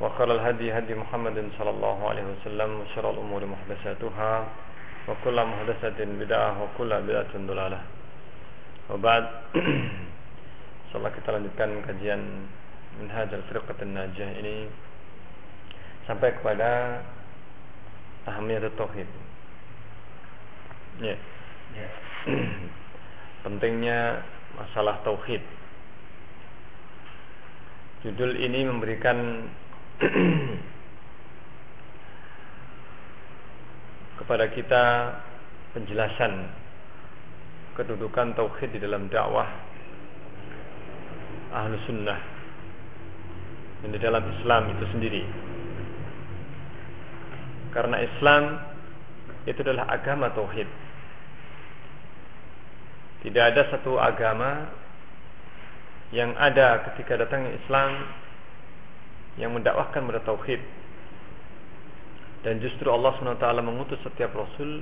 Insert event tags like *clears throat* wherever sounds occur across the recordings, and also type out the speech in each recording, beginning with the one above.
وخير الهدي هدي محمد صلى الله عليه وسلم وشر الأمور محدثاتها وكل محدثة بدعة وكل بدعة ضلالة وبعد Insyaallah kita lanjutkan kajian Minhaj al-Firqat najah ini sampai kepada ahamiyat tauhid. Ya. Yeah. *clears throat* Pentingnya masalah tauhid. Judul ini memberikan *clears throat* kepada kita penjelasan kedudukan tauhid di dalam dakwah ahlu sunnah dan di dalam Islam itu sendiri. Karena Islam itu adalah agama tauhid. Tidak ada satu agama yang ada ketika datangnya Islam yang mendakwahkan pada tauhid dan justru Allah SWT mengutus setiap rasul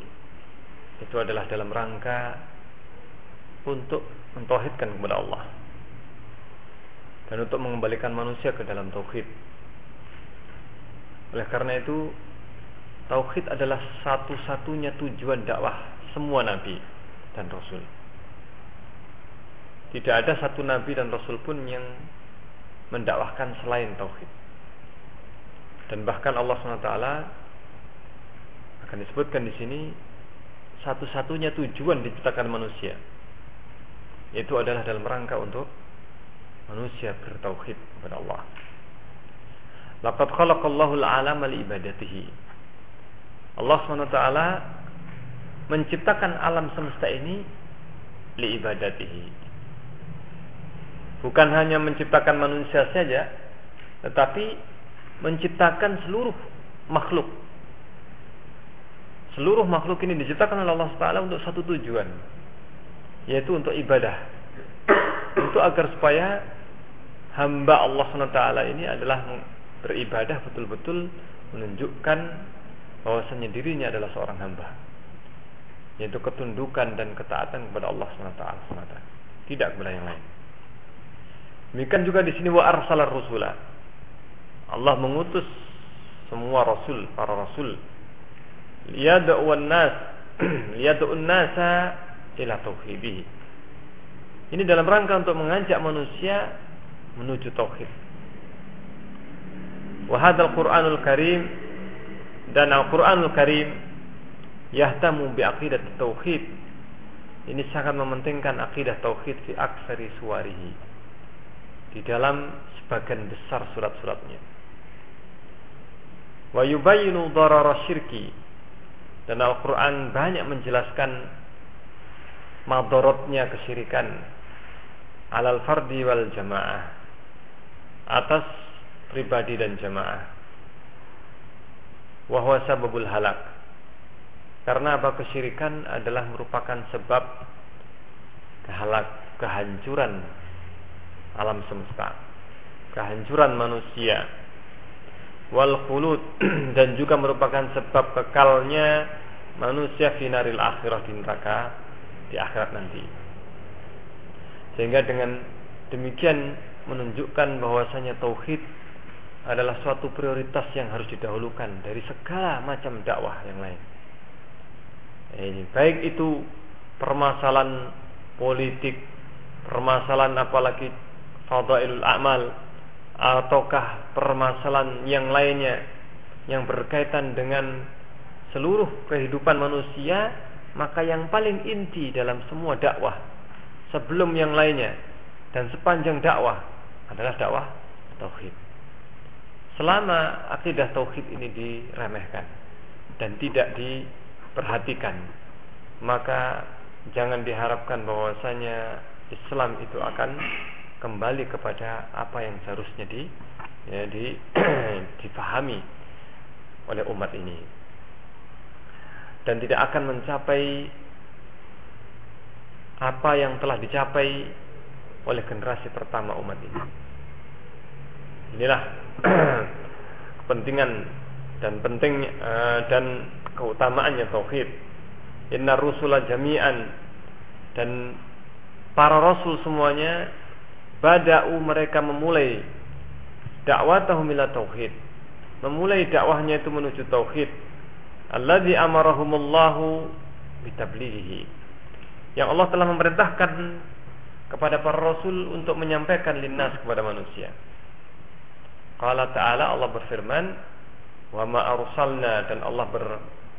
itu adalah dalam rangka untuk mentauhidkan kepada Allah dan untuk mengembalikan manusia ke dalam tauhid. Oleh karena itu tauhid adalah satu-satunya tujuan dakwah semua nabi dan rasul. Tidak ada satu nabi dan rasul pun yang mendakwahkan selain tauhid. Dan bahkan Allah SWT akan disebutkan di sini satu-satunya tujuan diciptakan manusia itu adalah dalam rangka untuk manusia bertauhid kepada Allah. Laqad khalaqallahu al-'alama li ibadatihi. Allah SWT menciptakan alam semesta ini li ibadatihi. Bukan hanya menciptakan manusia saja, tetapi menciptakan seluruh makhluk seluruh makhluk ini diciptakan oleh Allah Taala untuk satu tujuan, yaitu untuk ibadah. Itu agar supaya hamba Allah SWT ini adalah beribadah betul-betul menunjukkan bahwasanya dirinya adalah seorang hamba. Yaitu ketundukan dan ketaatan kepada Allah SWT. Tidak kepada yang lain. Demikian juga di sini wa arsalar rusula. Allah mengutus semua rasul, para rasul liyad'u nas *clears throat* liyad'u nasa ila tauhidih. Ini dalam rangka untuk mengajak manusia menuju tauhid. Wa hadzal Qur'anul Karim dan Al-Qur'anul Karim yahtamu bi aqidat tauhid. Ini sangat mementingkan akidah tauhid fi aksari suwarihi. Di dalam sebagian besar surat-suratnya. Wa yubayyinu darara syirki. Dan Al-Quran banyak menjelaskan madorotnya kesyirikan alal fardi wal jamaah atas pribadi dan jamaah. Wahwa sababul halak. Karena apa? Kesyirikan adalah merupakan sebab kehalak kehancuran alam semesta kehancuran manusia wal khulud *clears throat* dan juga merupakan sebab kekalnya manusia finaril akhirah di neraka di akhirat nanti. Sehingga dengan demikian menunjukkan bahwasanya tauhid adalah suatu prioritas yang harus didahulukan dari segala macam dakwah yang lain. Ini baik itu permasalahan politik, permasalahan apalagi fadailul amal ataukah permasalahan yang lainnya yang berkaitan dengan seluruh kehidupan manusia maka yang paling inti dalam semua dakwah sebelum yang lainnya dan sepanjang dakwah adalah dakwah tauhid. Selama akidah tauhid ini diremehkan dan tidak diperhatikan, maka jangan diharapkan bahwasanya Islam itu akan kembali kepada apa yang seharusnya di ya, di *clears throat* dipahami oleh umat ini dan tidak akan mencapai apa yang telah dicapai oleh generasi pertama umat ini. Inilah *clears throat* kepentingan dan penting uh, dan keutamaannya tauhid. Inna rusula jami'an dan para rasul semuanya bada'u mereka memulai dakwatahum ila tauhid. Memulai dakwahnya itu menuju tauhid. Alladzi amarahumullahu bitablighihi. Yang Allah telah memerintahkan kepada para rasul untuk menyampaikan linnas kepada manusia. Qala ta'ala Allah berfirman, "Wa ma arsalna" dan Allah ber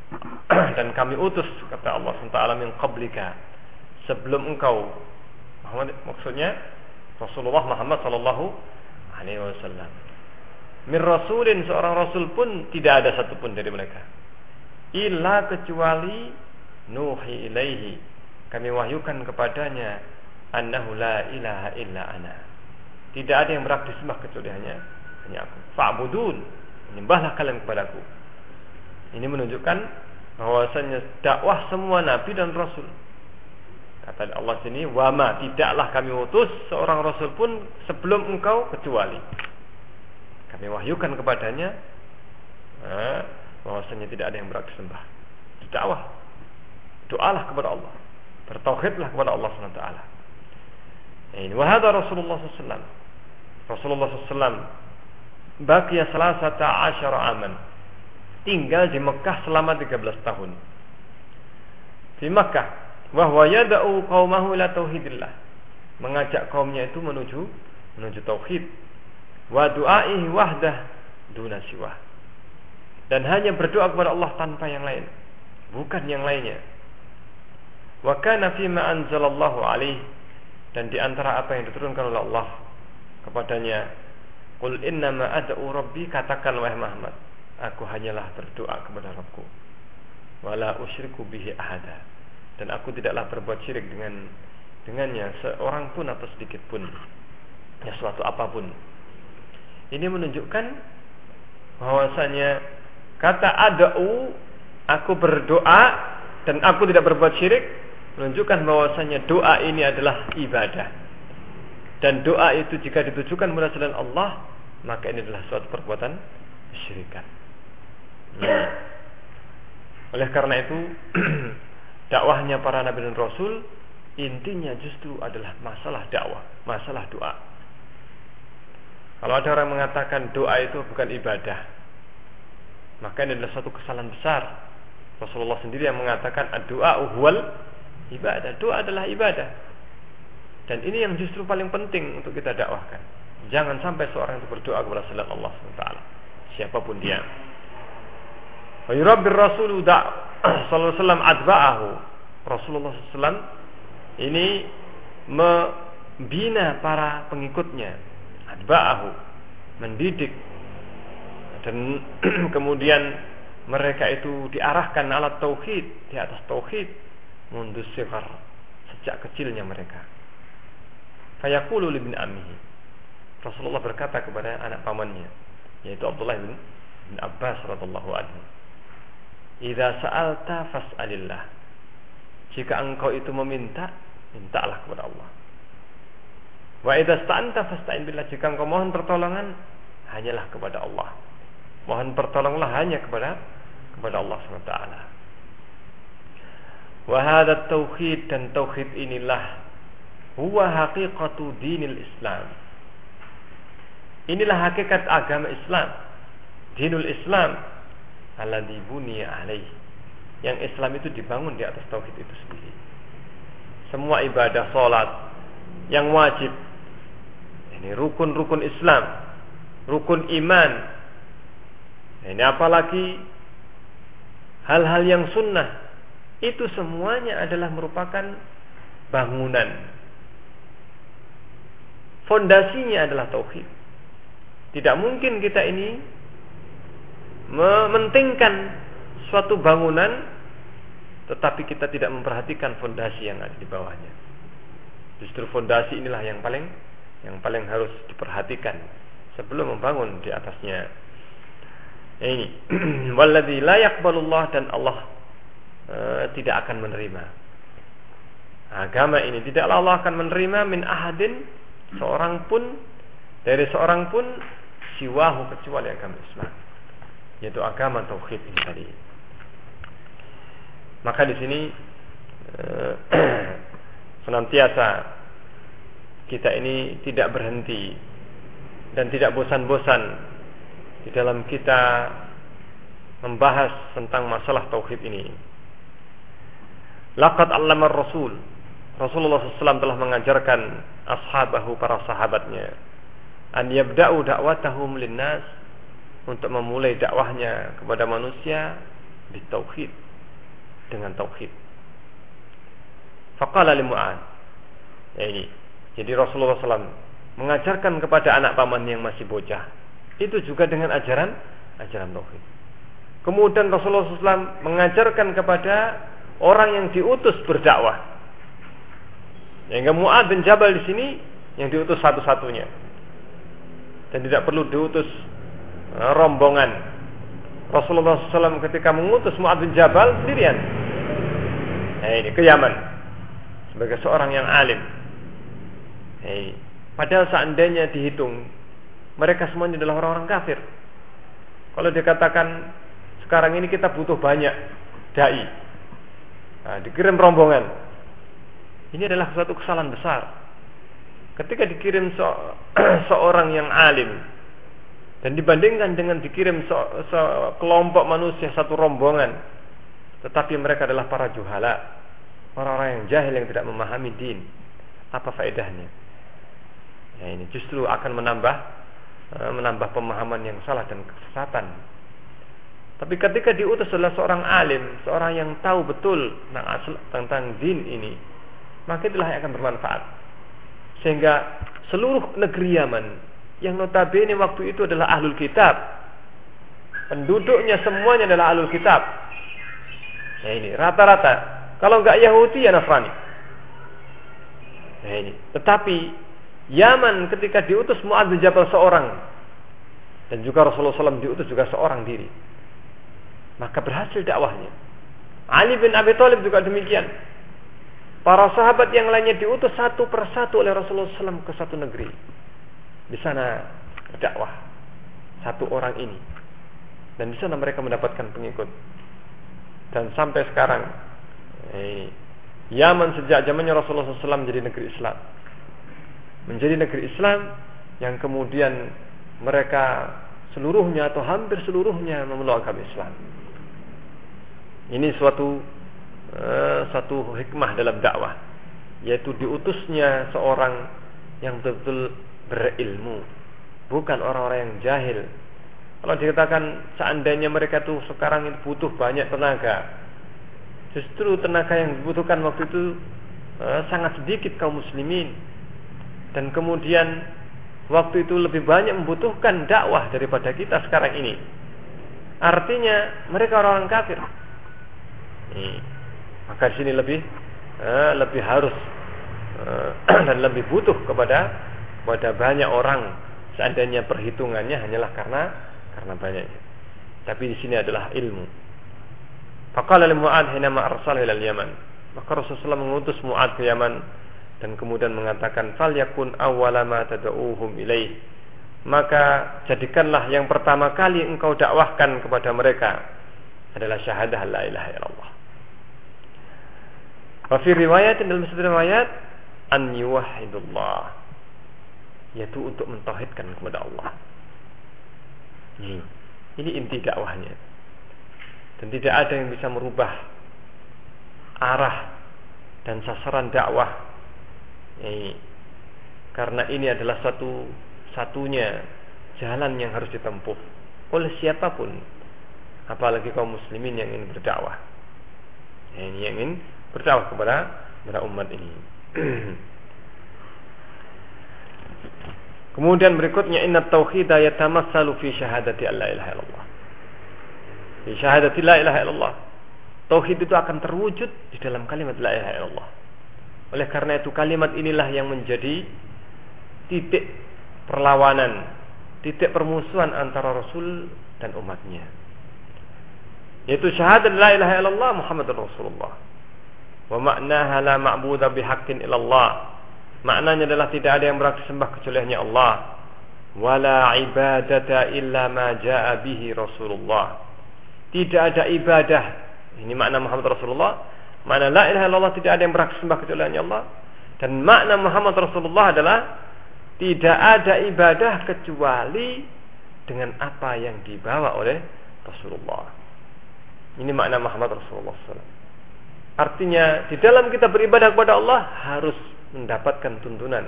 *clears throat* dan kami utus kata Allah SWT min qablika sebelum engkau Muhammad maksudnya Rasulullah Muhammad sallallahu alaihi wasallam. Min rasulin seorang rasul pun tidak ada satupun dari mereka. Illa kecuali nuhi ilaihi. Kami wahyukan kepadanya annahu la ilaha illa ana. Tidak ada yang berhak disembah kecuali hanya hanya aku. Fa'budun, menyembahlah kalian kepadaku. Ini menunjukkan bahwasanya dakwah semua nabi dan rasul. Kata Allah sini, wama tidaklah kami utus seorang rasul pun sebelum engkau kecuali. Kami wahyukan kepadanya eh, bahwasanya tidak ada yang berhak disembah. Dakwah. Doalah kepada Allah. Bertauhidlah kepada Allah SWT. Ini wahada Rasulullah SAW. Rasulullah SAW bakia salasata asyara aman. Tinggal di Mekah selama 13 tahun. Di Mekah. Wahwa yada'u qawmahu ila tauhidillah. Mengajak kaumnya itu menuju menuju tauhid. Wa du'aihi wahdah duna siwah. Dan hanya berdoa kepada Allah tanpa yang lain. Bukan yang lainnya. Wa kana fima anzalallahu alaihi dan di antara apa yang diturunkan oleh Allah kepadanya Qul innama ad'u rabbi katakan wahai Muhammad aku hanyalah berdoa kepada Rabbku wala usyriku bihi ahada dan aku tidaklah berbuat syirik dengan dengannya seorang pun atau sedikit pun ya suatu apa pun ini menunjukkan bahwasanya kata ad'u aku berdoa dan aku tidak berbuat syirik menunjukkan bahwasanya doa ini adalah ibadah. Dan doa itu jika ditujukan kepada selain Allah, maka ini adalah suatu perbuatan syirikat. Nah, oleh karena itu, *clears throat* dakwahnya para nabi dan rasul intinya justru adalah masalah dakwah, masalah doa. Kalau ada orang mengatakan doa itu bukan ibadah, maka ini adalah suatu kesalahan besar. Rasulullah sendiri yang mengatakan doa uhwal ibadah. Doa adalah ibadah. Dan ini yang justru paling penting untuk kita dakwahkan. Jangan sampai seorang itu berdoa kepada selain Allah SWT. Siapa pun dia. Wa rasulu da' sallallahu alaihi adba'ahu. Rasulullah SAW ini membina para pengikutnya. Adba'ahu. Mendidik. Dan *clears throat* kemudian mereka itu diarahkan alat tauhid, di atas tauhid mundu sigar sejak kecilnya mereka. Fayaqulu bin ammihi. Rasulullah berkata kepada anak pamannya yaitu Abdullah bin, bin Abbas radhiyallahu anhu. "Idza sa'alta fas'alillah." Jika engkau itu meminta, mintalah kepada Allah. Wa idza sta'anta fasta'in billah. Jika engkau mohon pertolongan, hanyalah kepada Allah. Mohon pertolonganlah hanya kepada kepada Allah SWT. Wahada tauhid dan tauhid inilah huwa haqiqatu dinil Islam. Inilah hakikat agama Islam. Dinul Islam alladzi buniya alaih. Yang Islam itu dibangun di atas tauhid itu sendiri. Semua ibadah salat yang wajib ini rukun-rukun Islam, rukun iman. Ini apalagi hal-hal yang sunnah itu semuanya adalah merupakan bangunan. Fondasinya adalah tauhid. Tidak mungkin kita ini mementingkan suatu bangunan tetapi kita tidak memperhatikan fondasi yang ada di bawahnya. Justru fondasi inilah yang paling yang paling harus diperhatikan sebelum membangun di atasnya. Ini *clears throat* walladzi la yaqbalullah dan Allah uh, tidak akan menerima. Agama ini tidaklah Allah akan menerima min ahadin seorang pun dari seorang pun siwahu kecuali agama Islam yaitu agama tauhid ini tadi. Maka di sini eh, *clears throat* senantiasa kita ini tidak berhenti dan tidak bosan-bosan di dalam kita membahas tentang masalah tauhid ini. Laqad allama Rasul Rasulullah SAW telah mengajarkan ashabahu para sahabatnya an yabda'u da'watahum linnas untuk memulai dakwahnya kepada manusia di tauhid dengan tauhid. Faqala li Mu'ad. Ya ini. Jadi Rasulullah SAW mengajarkan kepada anak paman yang masih bocah itu juga dengan ajaran ajaran tauhid. Kemudian Rasulullah SAW mengajarkan kepada orang yang diutus berdakwah. Yang Mu'ad bin Jabal di sini yang diutus satu-satunya. Dan tidak perlu diutus rombongan. Rasulullah SAW ketika mengutus Mu'ad bin Jabal sendirian. Nah ini ke Yaman sebagai seorang yang alim. Hey, padahal seandainya dihitung mereka semuanya adalah orang-orang kafir. Kalau dikatakan sekarang ini kita butuh banyak dai, nah, dikirim rombongan. Ini adalah suatu kesalahan besar. Ketika dikirim se *clears throat* seorang yang alim, dan dibandingkan dengan dikirim sekelompok manusia satu rombongan tetapi mereka adalah para juhala orang-orang yang jahil yang tidak memahami din apa faedahnya? Ya ini justru akan menambah eh, menambah pemahaman yang salah dan kesesatan. Tapi ketika diutus adalah seorang alim seorang yang tahu betul tentang asal tentang din ini maka itulah yang akan bermanfaat. Sehingga seluruh negeri Yaman yang notabene waktu itu adalah ahlul kitab. Penduduknya semuanya adalah ahlul kitab. Nah ini rata-rata. Kalau enggak Yahudi ya Nasrani. Nah ini. Tetapi Yaman ketika diutus Mu'adz bin Jabal seorang dan juga Rasulullah SAW diutus juga seorang diri. Maka berhasil dakwahnya. Ali bin Abi Thalib juga demikian. Para sahabat yang lainnya diutus satu persatu oleh Rasulullah SAW ke satu negeri di sana berdakwah satu orang ini. Dan di sana mereka mendapatkan pengikut. Dan sampai sekarang eh, Yaman sejak zamannya Rasulullah SAW menjadi negeri Islam. Menjadi negeri Islam yang kemudian mereka seluruhnya atau hampir seluruhnya memeluk agama Islam. Ini suatu uh, satu hikmah dalam dakwah. Yaitu diutusnya seorang yang betul-betul berilmu, bukan orang-orang yang jahil. Kalau dikatakan seandainya mereka tuh sekarang itu butuh banyak tenaga, justru tenaga yang dibutuhkan waktu itu uh, sangat sedikit kaum muslimin, dan kemudian waktu itu lebih banyak membutuhkan dakwah daripada kita sekarang ini. Artinya mereka orang-orang kafir. Nih, maka sini lebih uh, lebih harus uh, *clears throat* dan lebih butuh kepada pada banyak orang seandainya perhitungannya hanyalah karena karena banyaknya. Tapi di sini adalah ilmu. Faqala li Mu'ad hina ma arsala ila Yaman. Maka Rasulullah mengutus Mu'ad ke Yaman dan kemudian mengatakan fal yakun awwala tad'uuhum ilaih. Maka jadikanlah yang pertama kali engkau dakwahkan kepada mereka adalah syahadah la ilaha illallah. Wa fi riwayat dalam satu riwayat an yuwahhidullah yaitu untuk mentauhidkan kepada Allah. Ini, ini inti dakwahnya. Dan tidak ada yang bisa merubah arah dan sasaran dakwah. Ini, karena ini adalah satu satunya jalan yang harus ditempuh oleh siapa pun, apalagi kaum muslimin yang ingin berdakwah. Ini yang ingin berdakwah kepada kepada umat ini. *clears throat* Kemudian berikutnya inna tauhid yatamassalu fi syahadati la ilaha illallah. Fi syahadati la ilaha illallah. Tauhid itu akan terwujud di dalam kalimat la ilaha illallah. Oleh karena itu kalimat inilah yang menjadi titik perlawanan, titik permusuhan antara Rasul dan umatnya. Yaitu syahadat la ilaha illallah Muhammadur Rasulullah. Wa maknaha la ma'budu bihaqqin illallah. Maknanya adalah tidak ada yang berhak disembah kecuali hanya Allah. Wala ibadata illa ma ja'a bihi Rasulullah. Tidak ada ibadah. Ini makna Muhammad Rasulullah Makna la ilaha illallah tidak ada yang berhak sembah kecuali hanya Allah. Dan makna Muhammad Rasulullah adalah tidak ada ibadah kecuali dengan apa yang dibawa oleh Rasulullah. Ini makna Muhammad Rasulullah SAW. Artinya di dalam kita beribadah kepada Allah harus mendapatkan tuntunan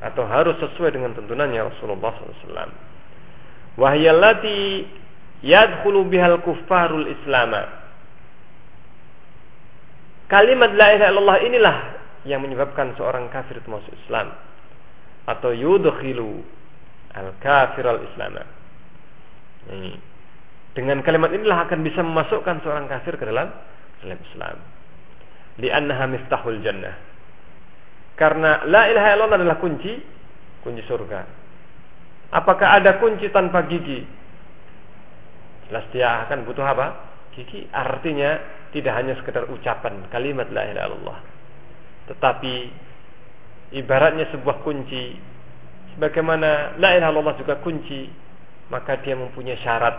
atau harus sesuai dengan tuntunannya Rasulullah SAW. Wahyallati yadkhulu bihal kuffarul islama Kalimat la ilaha illallah inilah yang menyebabkan seorang kafir itu masuk Islam atau yudkhilu al kafir al islam. Ini. Dengan kalimat inilah akan bisa memasukkan seorang kafir ke dalam dalam Islam. Li'annaha miftahul jannah. Karena la ilaha illallah adalah kunci kunci surga. Apakah ada kunci tanpa gigi? Jelas akan butuh apa? Gigi. Artinya tidak hanya sekedar ucapan kalimat la ilaha illallah tetapi ibaratnya sebuah kunci sebagaimana la ilaha illallah juga kunci maka dia mempunyai syarat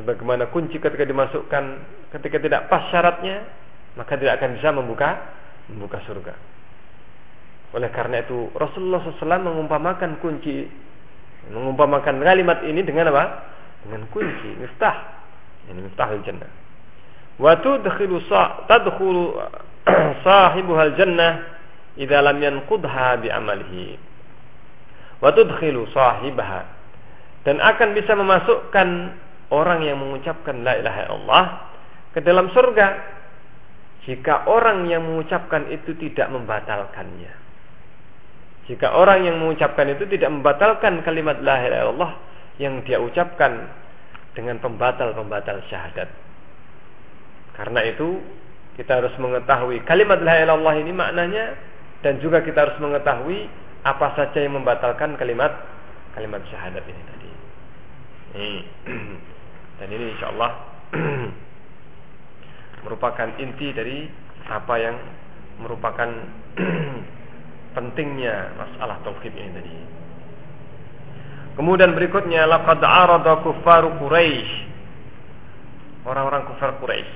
sebagaimana kunci ketika dimasukkan ketika tidak pas syaratnya maka tidak akan bisa membuka membuka surga. Oleh karena itu Rasulullah SAW mengumpamakan kunci mengumpamakan kalimat ini dengan apa? Dengan kunci miftah. Ini miftahul jannah. Wa tudkhilu tadkhulu *clears throat* sahibuhal jannah idza lam yanqudha bi amalihi wa tudkhilu sahibaha. Dan akan bisa memasukkan orang yang mengucapkan la ilaha illallah ke dalam surga jika orang yang mengucapkan itu tidak membatalkannya. Jika orang yang mengucapkan itu tidak membatalkan kalimat la ilaha illallah yang dia ucapkan dengan pembatal-pembatal syahadat. Karena itu kita harus mengetahui kalimat la ilaha illallah ini maknanya dan juga kita harus mengetahui apa saja yang membatalkan kalimat kalimat syahadat ini tadi. *clears throat* Dan ini insya Allah *clears throat* merupakan inti dari apa yang merupakan *clears throat* pentingnya masalah tauhid ini tadi. Kemudian berikutnya laqad arada kuffaru Quraisy. Orang-orang kufar Quraisy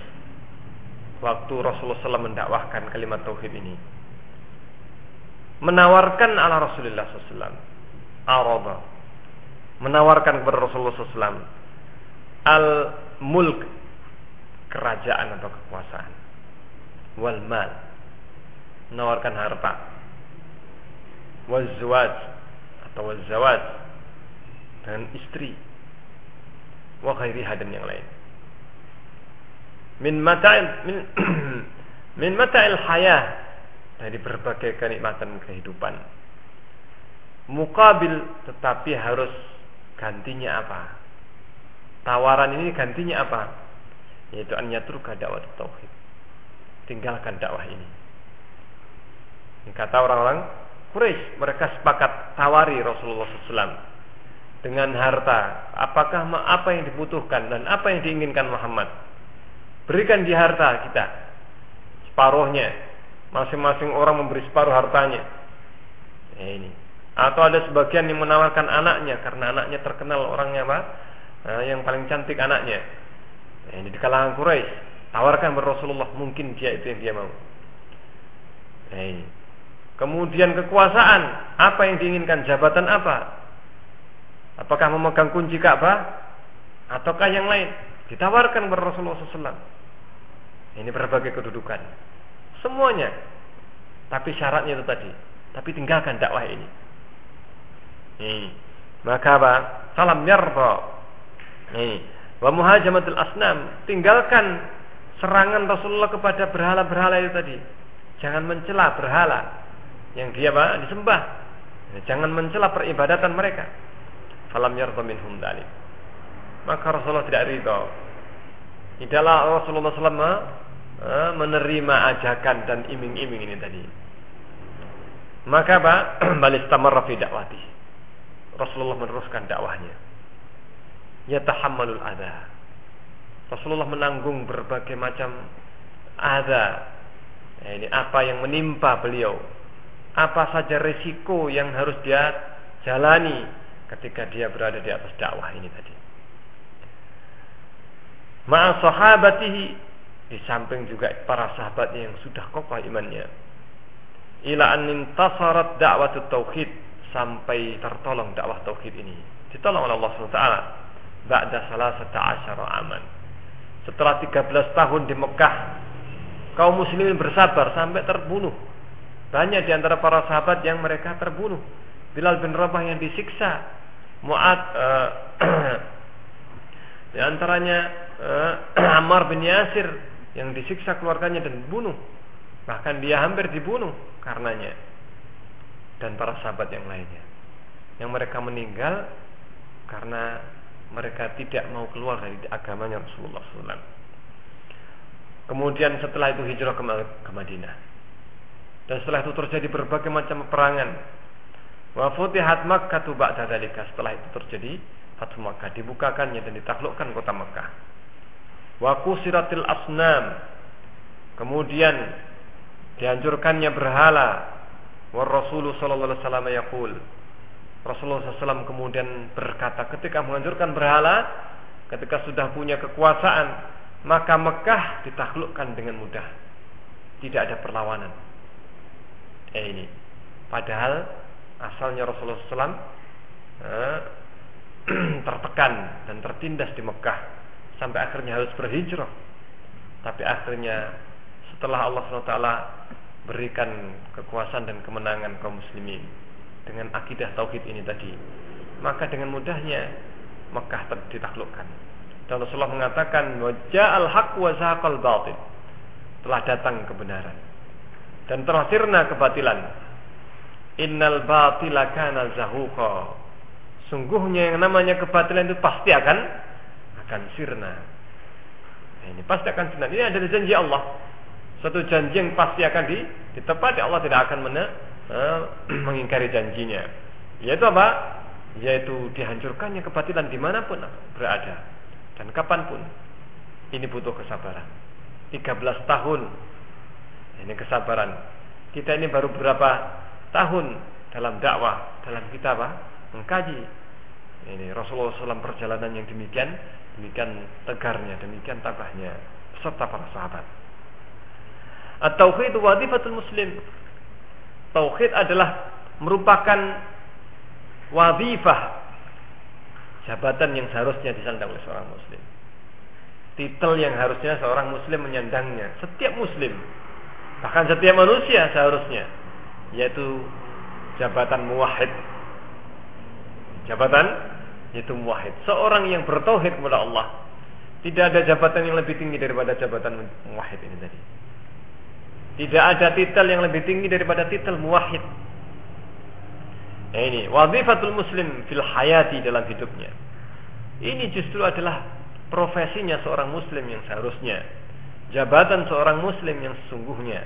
waktu Rasulullah SAW mendakwahkan kalimat tauhid ini. Menawarkan ala Rasulullah SAW arada. Menawarkan kepada Rasulullah SAW al mulk kerajaan atau kekuasaan. Wal mal. Menawarkan harta. Wal zawaj atau wal zawaj. Dengan istri. Wa ghairiha dan yang lain. Min mata'il min *clears throat* min mata'il hayah. Dari berbagai kenikmatan kehidupan. Mukabil tetapi harus gantinya apa? Tawaran ini gantinya apa? Yaitu an yatruka dakwah tauhid. Tinggalkan dakwah ini. Ini kata orang-orang Quraisy, mereka sepakat tawari Rasulullah SAW dengan harta. Apakah apa yang dibutuhkan dan apa yang diinginkan Muhammad? Berikan dia harta kita. Separuhnya. Masing-masing orang memberi separuh hartanya. Ya ini. Atau ada sebagian yang menawarkan anaknya karena anaknya terkenal orangnya apa? Nah, yang paling cantik anaknya. Ya, ini di kalangan Quraisy. Tawarkan kepada Rasulullah, mungkin dia itu yang dia mau. Ini. Kemudian kekuasaan, apa yang diinginkan? Jabatan apa? Apakah memegang kunci Ka'bah ataukah yang lain? Ditawarkan kepada Rasulullah SAW. Ini berbagai kedudukan. Semuanya. Tapi syaratnya itu tadi. Tapi tinggalkan dakwah ini. Nih. Maka apa? Salam yarba. Nih. Wa muhajamatul asnam. Tinggalkan serangan Rasulullah kepada berhala-berhala itu tadi. Jangan mencela berhala yang dia apa? disembah. Jangan mencela peribadatan mereka. Falam yarda minhum dalik. Maka Rasulullah tidak ridho. Tidaklah Rasulullah SAW eh, menerima ajakan dan iming-iming ini tadi. Maka apa? *clears throat* Balistamarra fi dakwati. Rasulullah meneruskan dakwahnya. Yatahammalul adha. Rasulullah menanggung berbagai macam adha. Ya, ini apa yang menimpa beliau. Apa saja resiko yang harus dia jalani ketika dia berada di atas dakwah ini tadi. Ma'a sahabatihi di samping juga para sahabatnya yang sudah kokoh imannya. Ila an intasarat da'watut tauhid sampai tertolong dakwah tauhid ini. Ditolong oleh Allah SWT ba'da salasata asyara aman. Setelah 13 tahun di Mekah, kaum muslimin bersabar sampai terbunuh. Banyak di antara para sahabat yang mereka terbunuh. Bilal bin Rabah yang disiksa, Mu'ad uh, *clears throat* di antaranya uh, *clears throat* Ammar bin Yasir yang disiksa keluarganya dan dibunuh. Bahkan dia hampir dibunuh karenanya. Dan para sahabat yang lainnya. Yang mereka meninggal karena mereka tidak mau keluar dari agamanya Rasulullah SAW. Kemudian setelah itu hijrah ke Madinah. Dan setelah itu terjadi berbagai macam peperangan. Wa futihat Makkah ba'da dzalika. Setelah itu terjadi Fathu Makkah dibukakannya dan ditaklukkan kota Makkah. Wa kusiratil asnam. Kemudian dihancurkannya berhala. Wa Rasulullah sallallahu alaihi wasallam yaqul. Rasulullah SAW kemudian berkata ketika menghancurkan berhala, ketika sudah punya kekuasaan, maka Mekah ditaklukkan dengan mudah. Tidak ada perlawanan. Eh ini. Padahal asalnya Rasulullah SAW eh, *clears throat* tertekan dan tertindas di Mekah sampai akhirnya harus berhijrah. Tapi akhirnya setelah Allah SWT berikan kekuasaan dan kemenangan kaum muslimin dengan akidah tauhid ini tadi, maka dengan mudahnya Mekah ditaklukkan. Dan Rasulullah mengatakan wajah al haq wa zaqal batil. Telah datang kebenaran dan telah sirna kebatilan. Innal batila kana zahuqa. Sungguhnya yang namanya kebatilan itu pasti akan akan sirna. Nah, ini pasti akan sirna. Ini adalah janji Allah. Satu janji yang pasti akan ditepati. Allah tidak akan *clears throat* mengingkari janjinya. Yaitu apa? Yaitu dihancurkannya kebatilan di mana pun berada dan kapan pun. Ini butuh kesabaran. 13 tahun. Ini kesabaran. Kita ini baru berapa tahun dalam dakwah dalam kita apa mengkaji. Ini Rasulullah SAW perjalanan yang demikian demikian tegarnya demikian tabahnya serta para sahabat. At-tauhid wadifatul muslim Tauhid adalah merupakan wadifah jabatan yang seharusnya disandang oleh seorang muslim. Titel yang harusnya seorang muslim menyandangnya. Setiap muslim, bahkan setiap manusia seharusnya, yaitu jabatan muwahhid. Jabatan yaitu muwahhid. Seorang yang bertauhid kepada Allah. Tidak ada jabatan yang lebih tinggi daripada jabatan muwahhid ini tadi. Tidak ada titel yang lebih tinggi daripada titel muwahhid. Ini wazifatul muslim fil hayati dalam hidupnya. Ini justru adalah profesinya seorang muslim yang seharusnya. Jabatan seorang muslim yang sesungguhnya.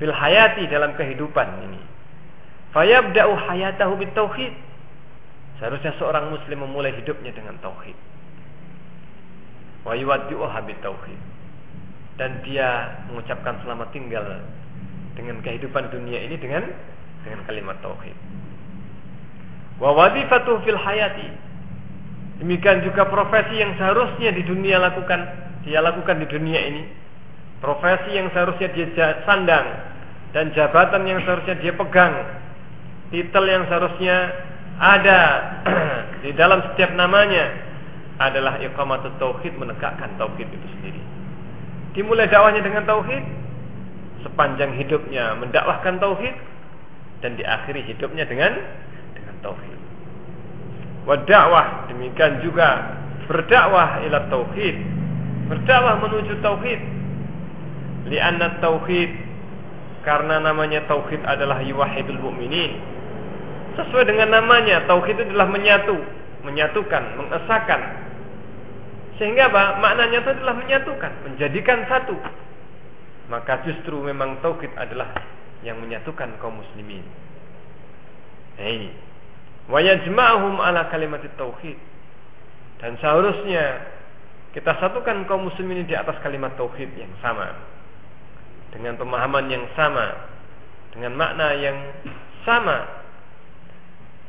Fil hayati dalam kehidupan ini. Fayabda'u hayatahu bit tauhid. Seharusnya seorang muslim memulai hidupnya dengan tauhid. Wa yuwaddi'uha bit tauhid. Dan dia mengucapkan selamat tinggal dengan kehidupan dunia ini dengan dengan kalimat tauhid. Wa wadifatu fil hayati. Demikian juga profesi yang seharusnya di dunia lakukan, dia lakukan di dunia ini. Profesi yang seharusnya dia sandang dan jabatan yang seharusnya dia pegang. Titel yang seharusnya ada *clears throat* di dalam setiap namanya adalah iqamatut tauhid menegakkan tauhid itu sendiri. Dimulai dakwahnya dengan tauhid, sepanjang hidupnya mendakwahkan tauhid dan diakhiri hidupnya dengan tauhid. Wa da'wah demikian juga berdakwah ila tauhid berdakwah menuju tauhid. Lianna tauhid karena namanya tauhid adalah yuwahidul mu'minin. Sesuai dengan namanya, tauhid itu adalah menyatu, menyatukan, mengesahkan. Sehingga apa? Maknanya itu adalah menyatukan, menjadikan satu. Maka justru memang tauhid adalah yang menyatukan kaum muslimin. Hei. Wa yajma'uhum ala kalimat tauhid. Dan seharusnya kita satukan kaum muslimin di atas kalimat tauhid yang sama. Dengan pemahaman yang sama, dengan makna yang sama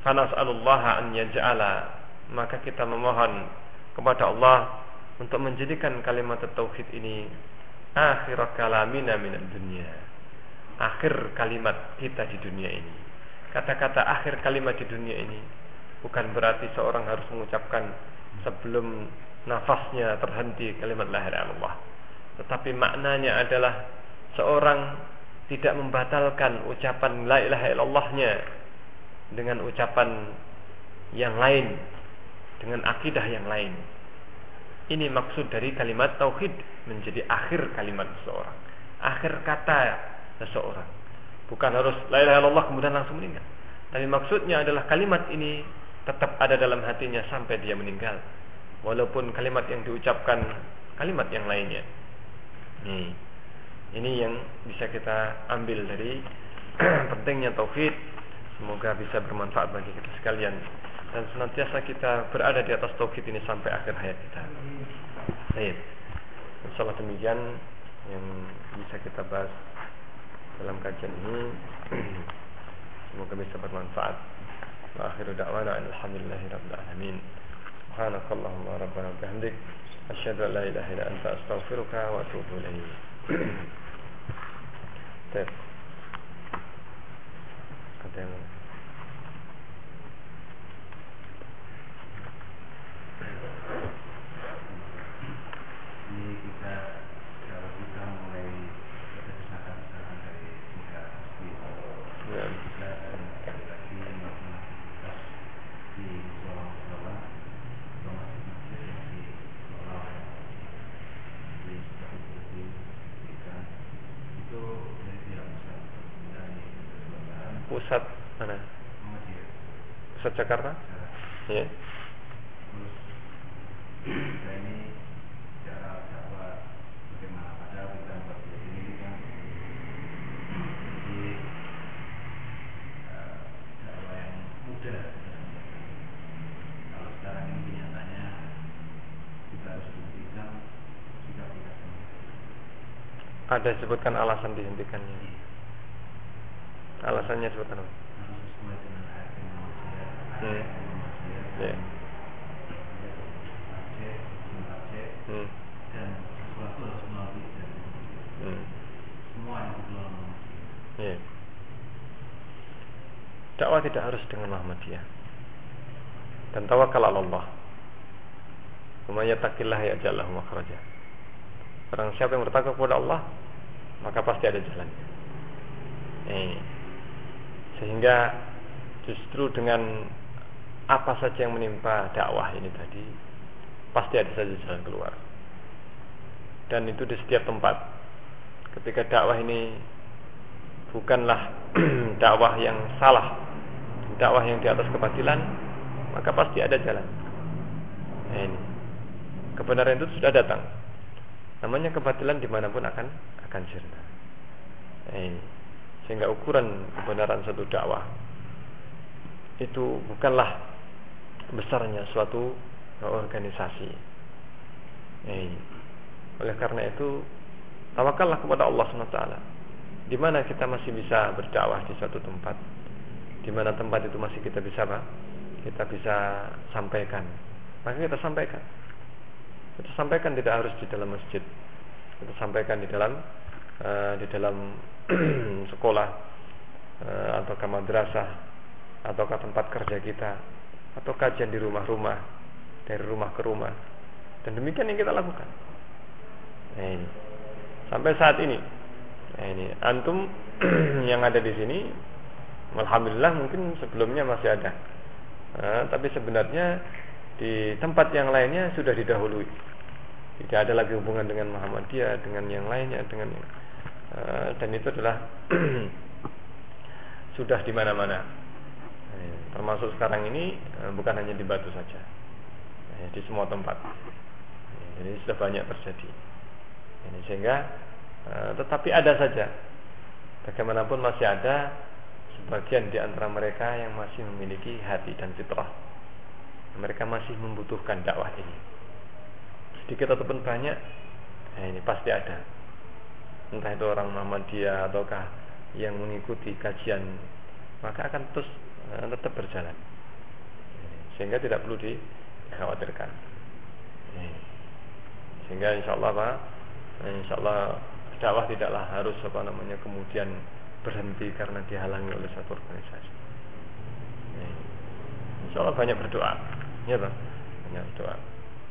fanas'alullah an yaj'ala maka kita memohon kepada Allah untuk menjadikan kalimat tauhid ini akhir kalamina minad dunia akhir kalimat kita di dunia ini. Kata-kata akhir kalimat di dunia ini bukan berarti seorang harus mengucapkan sebelum nafasnya terhenti kalimat la ilaha illallah. Tetapi maknanya adalah seorang tidak membatalkan ucapan la ilaha illallahnya dengan ucapan yang lain, dengan akidah yang lain. Ini maksud dari kalimat tauhid menjadi akhir kalimat seseorang, akhir kata seseorang. Bukan harus la ilaha illallah kemudian langsung meninggal. Tapi maksudnya adalah kalimat ini tetap ada dalam hatinya sampai dia meninggal. Walaupun kalimat yang diucapkan kalimat yang lainnya. Ini, ini yang bisa kita ambil dari *clears throat* pentingnya tauhid Semoga bisa bermanfaat bagi kita sekalian dan senantiasa kita berada di atas tauhid ini sampai akhir hayat kita. Baik. Insyaallah demikian yang bisa kita bahas dalam kajian ini. *clears throat* Semoga bisa bermanfaat. Wa akhiru da'wana alhamdulillahi rabbil alamin. Subhanakallahumma rabbana bihamdik asyhadu an la ilaha illa anta astaghfiruka wa atubu ilaik. *clears throat* ada yang ini kita kalau kita mulai berdasarkan saran dari tingkat pasti ya. kita sekali lagi melakukan aktivitas di sekolah sekolah atau masjid-masjid yang di sekolah di seperti kita itu dari pihak pusat dari keselamatan Pusat mana? Pusat Jakarta? Ya. Ada sebutkan alasan dihentikannya. Alasannya sebutkan apa? Hmm. ayat yang manusia Ya. Aceh, Aceh, Hmm. dan sesuatu harus melalui jalur manusia. Hmm. semua yang digelar manusia Ya. Dakwah tidak harus dengan Muhammadiyah. Dan tawakal Allah. Wa may yattaqillah yaj'al lahu makhraja. Barang siapa yang bertakwa kepada Allah, maka pasti ada jalan. Eh. Sehingga justru dengan apa saja yang menimpa dakwah ini tadi, pasti ada saja jalan keluar. Dan itu di setiap tempat. Ketika dakwah ini bukanlah *clears throat* dakwah yang salah, dakwah yang di atas kebatilan, maka pasti ada jalan. Nah, ini kebenaran itu sudah datang. Namanya kebatilan di mana pun akan akan sirna. Nah, ini sehingga ukuran kebenaran satu dakwah itu bukanlah besarnya suatu organisasi. Ini. Oleh karena itu tawakallah kepada Allah SWT di mana kita masih bisa berdakwah di suatu tempat di mana tempat itu masih kita bisa apa? kita bisa sampaikan maka kita sampaikan kita sampaikan tidak harus di dalam masjid kita sampaikan di dalam uh, di dalam *clears throat* sekolah uh, atau ke madrasah atau ke tempat kerja kita atau kajian di rumah-rumah dari rumah ke rumah. Dan demikian yang kita lakukan. Nah ini. Sampai saat ini. Nah ini. Antum *clears throat* yang ada di sini alhamdulillah mungkin sebelumnya masih ada. Nah, tapi sebenarnya di tempat yang lainnya sudah didahului. Tidak ada lagi hubungan dengan Muhammadiyah dengan yang lainnya dengan uh, dan itu adalah *clears throat* sudah di mana-mana. Eh, termasuk sekarang ini uh, bukan hanya di Batu saja uh, di semua tempat. Jadi sudah banyak terjadi. Ini sehingga uh, tetapi ada saja. Bagaimanapun masih ada sebagian di antara mereka yang masih memiliki hati dan fitrah. Mereka masih membutuhkan dakwah ini. Sedikit ataupun banyak nah ini pasti ada. Entah itu orang Muhammadiyah ataukah yang mengikuti kajian maka akan terus uh, tetap berjalan. Sehingga tidak perlu dikhawatirkan. Sehingga insya Allah Pak insya Allah dakwah tidaklah harus apa namanya kemudian berhenti karena dihalangi oleh satu organisasi. Insya Allah banyak berdoa. Ya Pak. Banyak berdoa.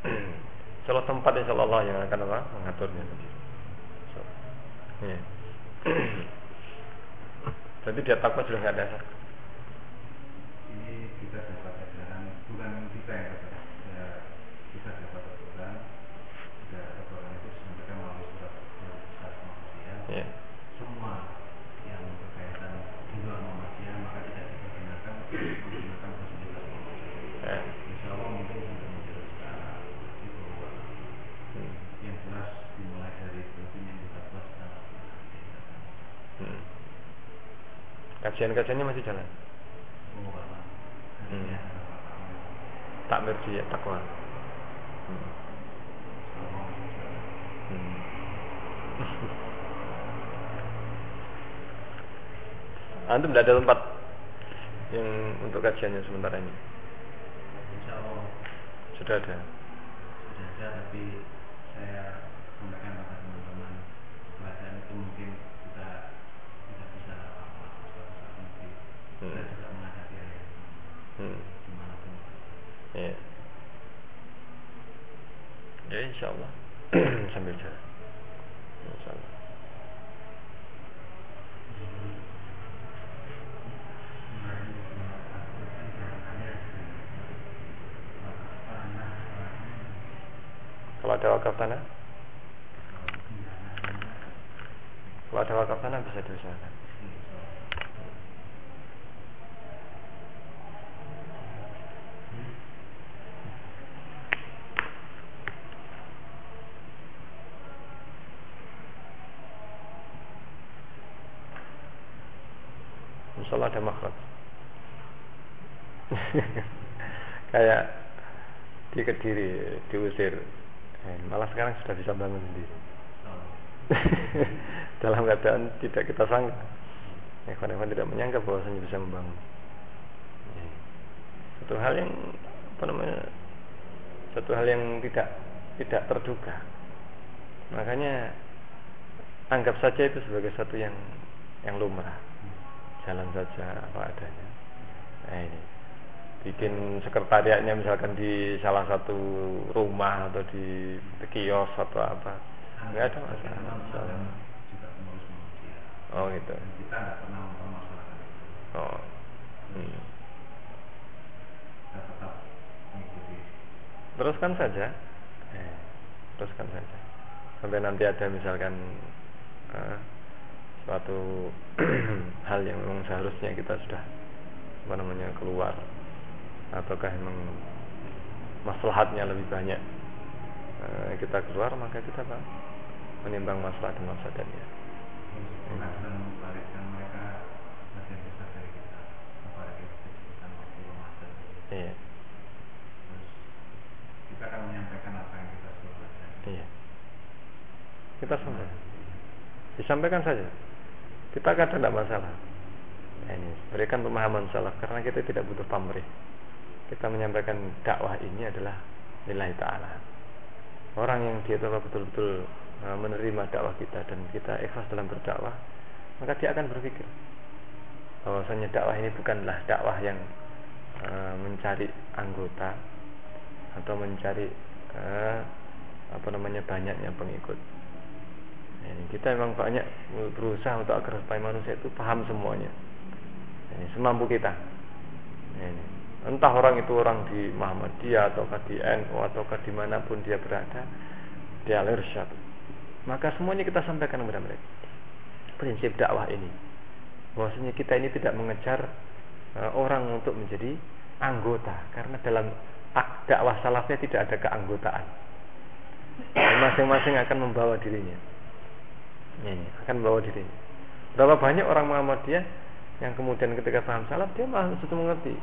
*clears throat* Salah tempat insya Allah yang akan apa mengaturnya Ya. Berarti *clears throat* dia takwa sudah nggak ada. Ini kita dapat ajaran bukan kita yang dapat ya, kita dapat aturan tidak aturan itu sebenarnya melalui surat besar manusia. Ya. Semua yang berkaitan di luar manusia maka tidak dipergunakan menggunakan fasilitas manusia. Ya. Insya Allah mungkin untuk menjelaskan itu Hmm. yang jelas dimulai dari bulan yang 13 dan Hmm. Kajian-kajiannya masih jalan. Hmm. apa-apa. Takmir di takwa. Hmm. Hmm. *laughs* Antum tidak ada tempat yang untuk kajiannya sementara ini. Sudah ada. sudah ada tapi saya sampaikan pada teman-teman bacaan itu mungkin kita tidak bisa apa suatu saat nanti kita Hmm. juga menghadapi hal yang Hmm. Ya. Ya insya Allah *clears throat* sambil jalan. Kalau ada wakaf tanah, kalau ada wakaf tanah bisa diusahakan. Insya Allah ada makhluk. *laughs* Kayak di kediri diusir, Eh, malah sekarang sudah bisa bangun sendiri. *laughs* Dalam keadaan tidak kita sangka. Evan-evan tidak menyangka bahwasanya bisa membangun. Satu hal yang apa namanya? Satu hal yang tidak tidak terduga. Makanya anggap saja itu sebagai satu yang yang lumrah. Jalan saja apa adanya. Nah ini. Bikin sekretariatnya misalkan di salah satu rumah atau di kios atau apa. Nggak ada masalah. Oh gitu. Kita pernah oh. Hmm. teruskan saja. Eh, teruskan saja. Sampai nanti ada misalkan eh, suatu *clears throat* hal yang memang seharusnya kita sudah apa namanya keluar. Ataukah memang maslahatnya lebih banyak. Eh, kita keluar maka kita apa menimbang masalah dan mafsadatnya waktu Ramadan iya. Terus kita akan menyampaikan apa yang kita iya. Kita sampaikan. Disampaikan saja kita kadang tidak masalah. Ini berikan pemahaman salah karena kita tidak butuh pamrih. Kita menyampaikan dakwah ini adalah nilai ta'ala. Orang yang dia telah betul-betul uh, menerima dakwah kita dan kita ikhlas dalam berdakwah maka dia akan berpikir bahwasanya dakwah ini bukanlah dakwah yang uh, mencari anggota atau mencari uh, apa namanya banyaknya pengikut ini kita memang banyak berusaha untuk agar supaya manusia itu paham semuanya ini semampu kita ini entah orang itu orang di Muhammadiyah ataukah di NU ataukah di mana pun dia berada di al-irsyad. Maka semuanya kita sampaikan kepada mereka. Prinsip dakwah ini. Bahwasanya kita ini tidak mengejar uh, orang untuk menjadi anggota karena dalam dakwah salafnya tidak ada keanggotaan. Masing-masing akan membawa dirinya. Ini akan membawa dirinya. Berapa banyak orang Muhammadiyah yang kemudian ketika paham salaf dia malah justru mengerti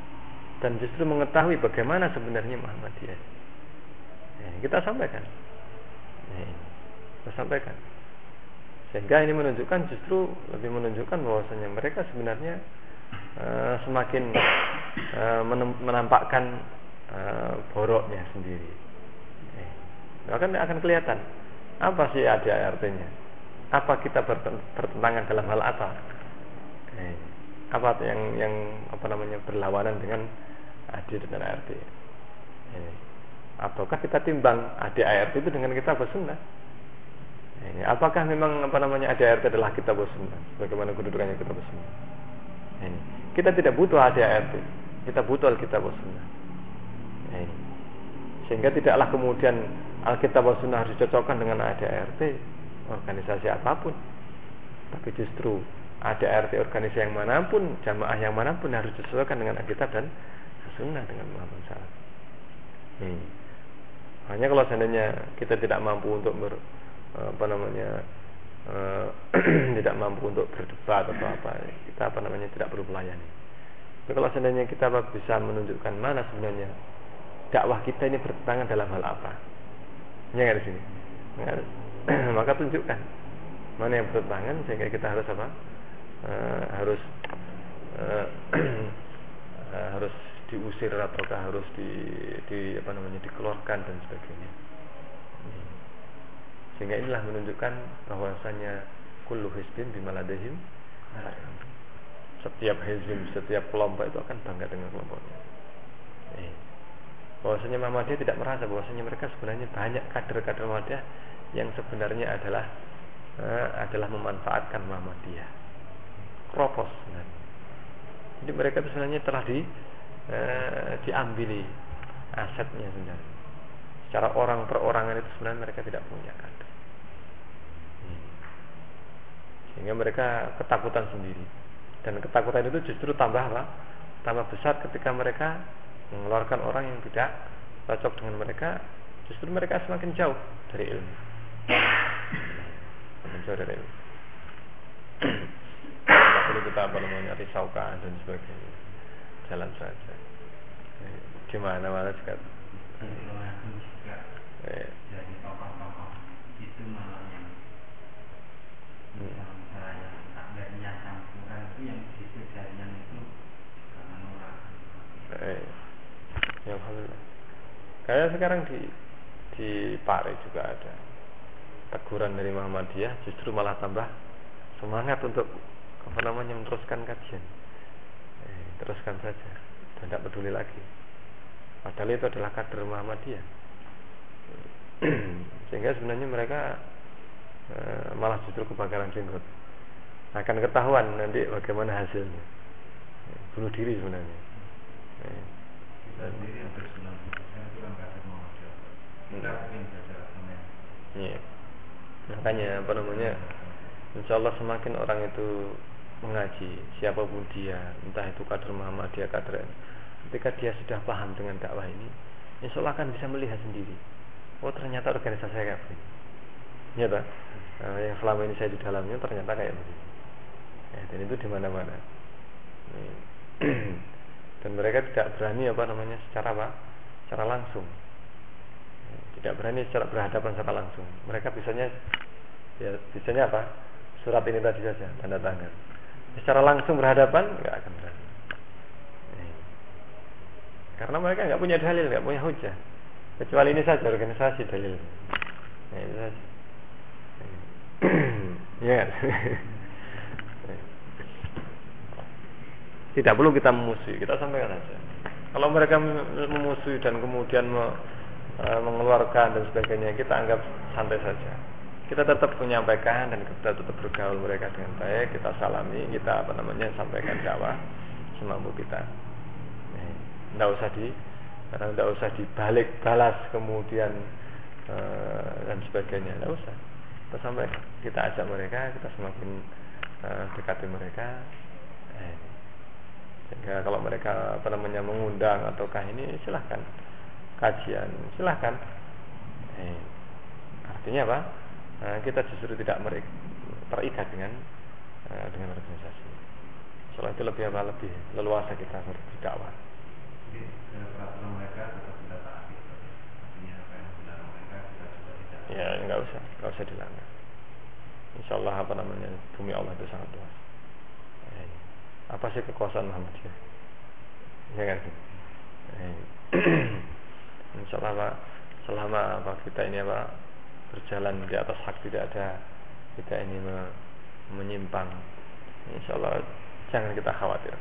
dan justru mengetahui bagaimana sebenarnya Muhammadiyah. Ya, kita sampaikan. Ya, kita sampaikan. Sehingga ini menunjukkan justru lebih menunjukkan bahwasanya mereka sebenarnya uh, semakin uh, menampakkan uh, boroknya sendiri. Akan akan kelihatan apa sih ada artinya? Apa kita bertentangan dalam hal apa? Ya, apa yang yang apa namanya berlawanan dengan AD dan ART? Ini. Ataukah kita timbang AD ART itu dengan kita bersunnah? Ini. Apakah memang apa namanya AD ART adalah kita bersunnah? Bagaimana kedudukannya kita bersunnah? Kita tidak butuh AD ART, kita butuh Alkitab bersunnah. Sehingga tidaklah kemudian Alkitab Sunnah harus dicocokkan dengan ADART organisasi apa pun. Tapi justru ada RT organisasi yang mana pun, jamaah yang mana pun harus disesuaikan dengan Alkitab dan Sunnah dengan Muhammad Salaf. Hmm. Hanya kalau seandainya kita tidak mampu untuk ber, apa namanya uh, *clears throat* tidak mampu untuk berdebat atau apa, kita apa namanya tidak perlu melayani. Tapi kalau seandainya kita bisa menunjukkan mana sebenarnya dakwah kita ini bertentangan dalam hal apa, ya di sini, *clears throat* maka tunjukkan mana yang bertentangan sehingga kita harus apa? uh, harus uh, uh, *clears throat* harus diusir ataukah harus di, di apa namanya dikeluarkan dan sebagainya. Sehingga inilah menunjukkan bahwasanya kullu hizbin bimaladehim setiap hizbin, setiap kelompok itu akan bangga dengan kelompoknya. Eh. Bahwasanya Muhammadiyah tidak merasa bahwasanya mereka sebenarnya banyak kader-kader Muhammadiyah yang sebenarnya adalah uh, adalah memanfaatkan Muhammadiyah. Kropos nah. jadi mereka itu sebenarnya telah di eh, diambili asetnya sebenarnya secara orang perorangan itu sebenarnya mereka tidak punya kan hmm. sehingga mereka ketakutan sendiri. Dan ketakutan itu justru tambah apa tambah besar ketika mereka mengeluarkan orang yang tidak cocok dengan mereka justru mereka semakin jauh dari ilmu dari ilmu perlu kita apa namanya risaukan dan sebagainya jalan saja gimana eh. tokoh-tokoh itu malah yang hmm. nurah eh. ya alhamdulillah kayak sekarang di di Pare juga ada teguran dari Muhammadiyah justru malah tambah semangat untuk apa namanya meneruskan kajian. Eh, teruskan saja dan tidak peduli lagi. Padahal itu adalah kader Muhammadiyah *clears throat* sehingga sebenarnya mereka eh, malah justru kebakaran jenggot akan ketahuan nanti bagaimana hasilnya. Eh, bunuh diri sebenarnya. Eh. dan diri hampir 90% itu kan kader Muhammadiyah Iya. Makanya apa namanya? Insya Allah semakin orang itu mengaji siapa pun dia entah itu kader Muhammadiyah kader ketika dia sudah paham dengan dakwah ini insya Allah akan bisa melihat sendiri. Oh ternyata organisasi saya kayak begini. Ya tak? Nah, yang selama ini saya di dalamnya ternyata kayak begini. Ya, dan itu di mana-mana. *clears throat* Dan mereka tidak berani apa namanya secara apa? Secara langsung tidak berani secara berhadapan secara langsung. Mereka bisanya ya bisanya apa? Surat ini tadi saja tanda tangan. Secara langsung berhadapan nggak akan berani. Karena mereka nggak punya dalil nggak punya hujah. Kecuali ini saja organisasi dalil. Nah, ini saja. Ya tidak perlu kita memusuhi kita sampaikan saja. Kalau mereka memusuhi dan kemudian e, mengeluarkan dan sebagainya kita anggap santai saja. Kita tetap menyampaikan dan kita tetap bergaul mereka dengan baik kita salami kita apa namanya sampaikan dakwah semampu kita. Tidak usah di tidak usah dibalik balas kemudian uh, dan sebagainya. Tidak usah. Kita sampaikan. Kita ajak mereka kita semakin uh, dekati mereka. Eh, sehingga kalau mereka apa namanya mengundang ataukah ini silahkan kajian silahkan eh, artinya apa uh, kita justru tidak terikat dengan uh, dengan organisasi Soalnya itu lebih apa lebih leluasa kita berdakwah. Tidak. Ya nggak usah, nggak usah dilanggar. Insya Allah apa namanya bumi Allah itu sangat luas. Eh, apa sih kekuasaan Muhammadiyah? Ya kan? Eh, *clears throat* Insya Allah Pak, selama apa kita ini apa berjalan di atas hak tidak ada kita ini menyimpang. Insya Allah jangan kita khawatir.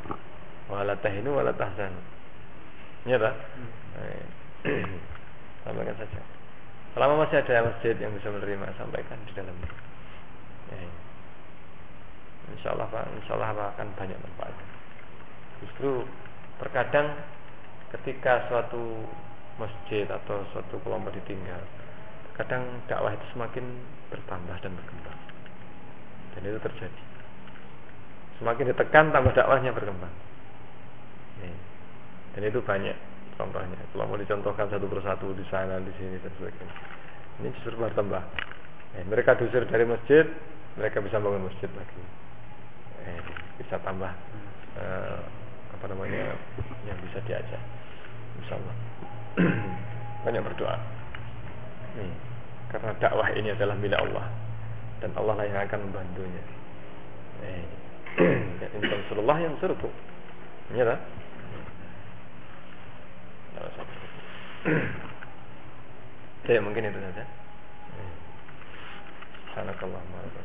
Wala tahinu wala tahzanu. Ya tak? *clears throat* Sampaikan saja. Selama masih ada masjid yang bisa menerima, sampaikan di dalam. Ya. Insya Allah Pak, Insya Allah akan banyak manfaat. Justru terkadang ketika suatu masjid atau suatu kelompok ditinggal, kadang dakwah itu semakin bertambah dan berkembang. Dan itu terjadi. Semakin ditekan tambah dakwahnya berkembang. Dan itu banyak contohnya. Kalau mau dicontohkan satu persatu di sana, di sini dan sebagainya. Ini justru bertambah. Eh, mereka diusir dari masjid, mereka bisa bangun masjid lagi. Eh, bisa tambah eh, apa namanya yang bisa diajak. Insyaallah. *clears throat* banyak berdoa. Nih, karena dakwah ini adalah milik Allah. Dan Allah lah yang akan membantunya. Eh, *clears throat* tansurullah yang suruhku ya tak? *clears throat* Ya mungkin itu saja. Subhanakallah wa bihamdika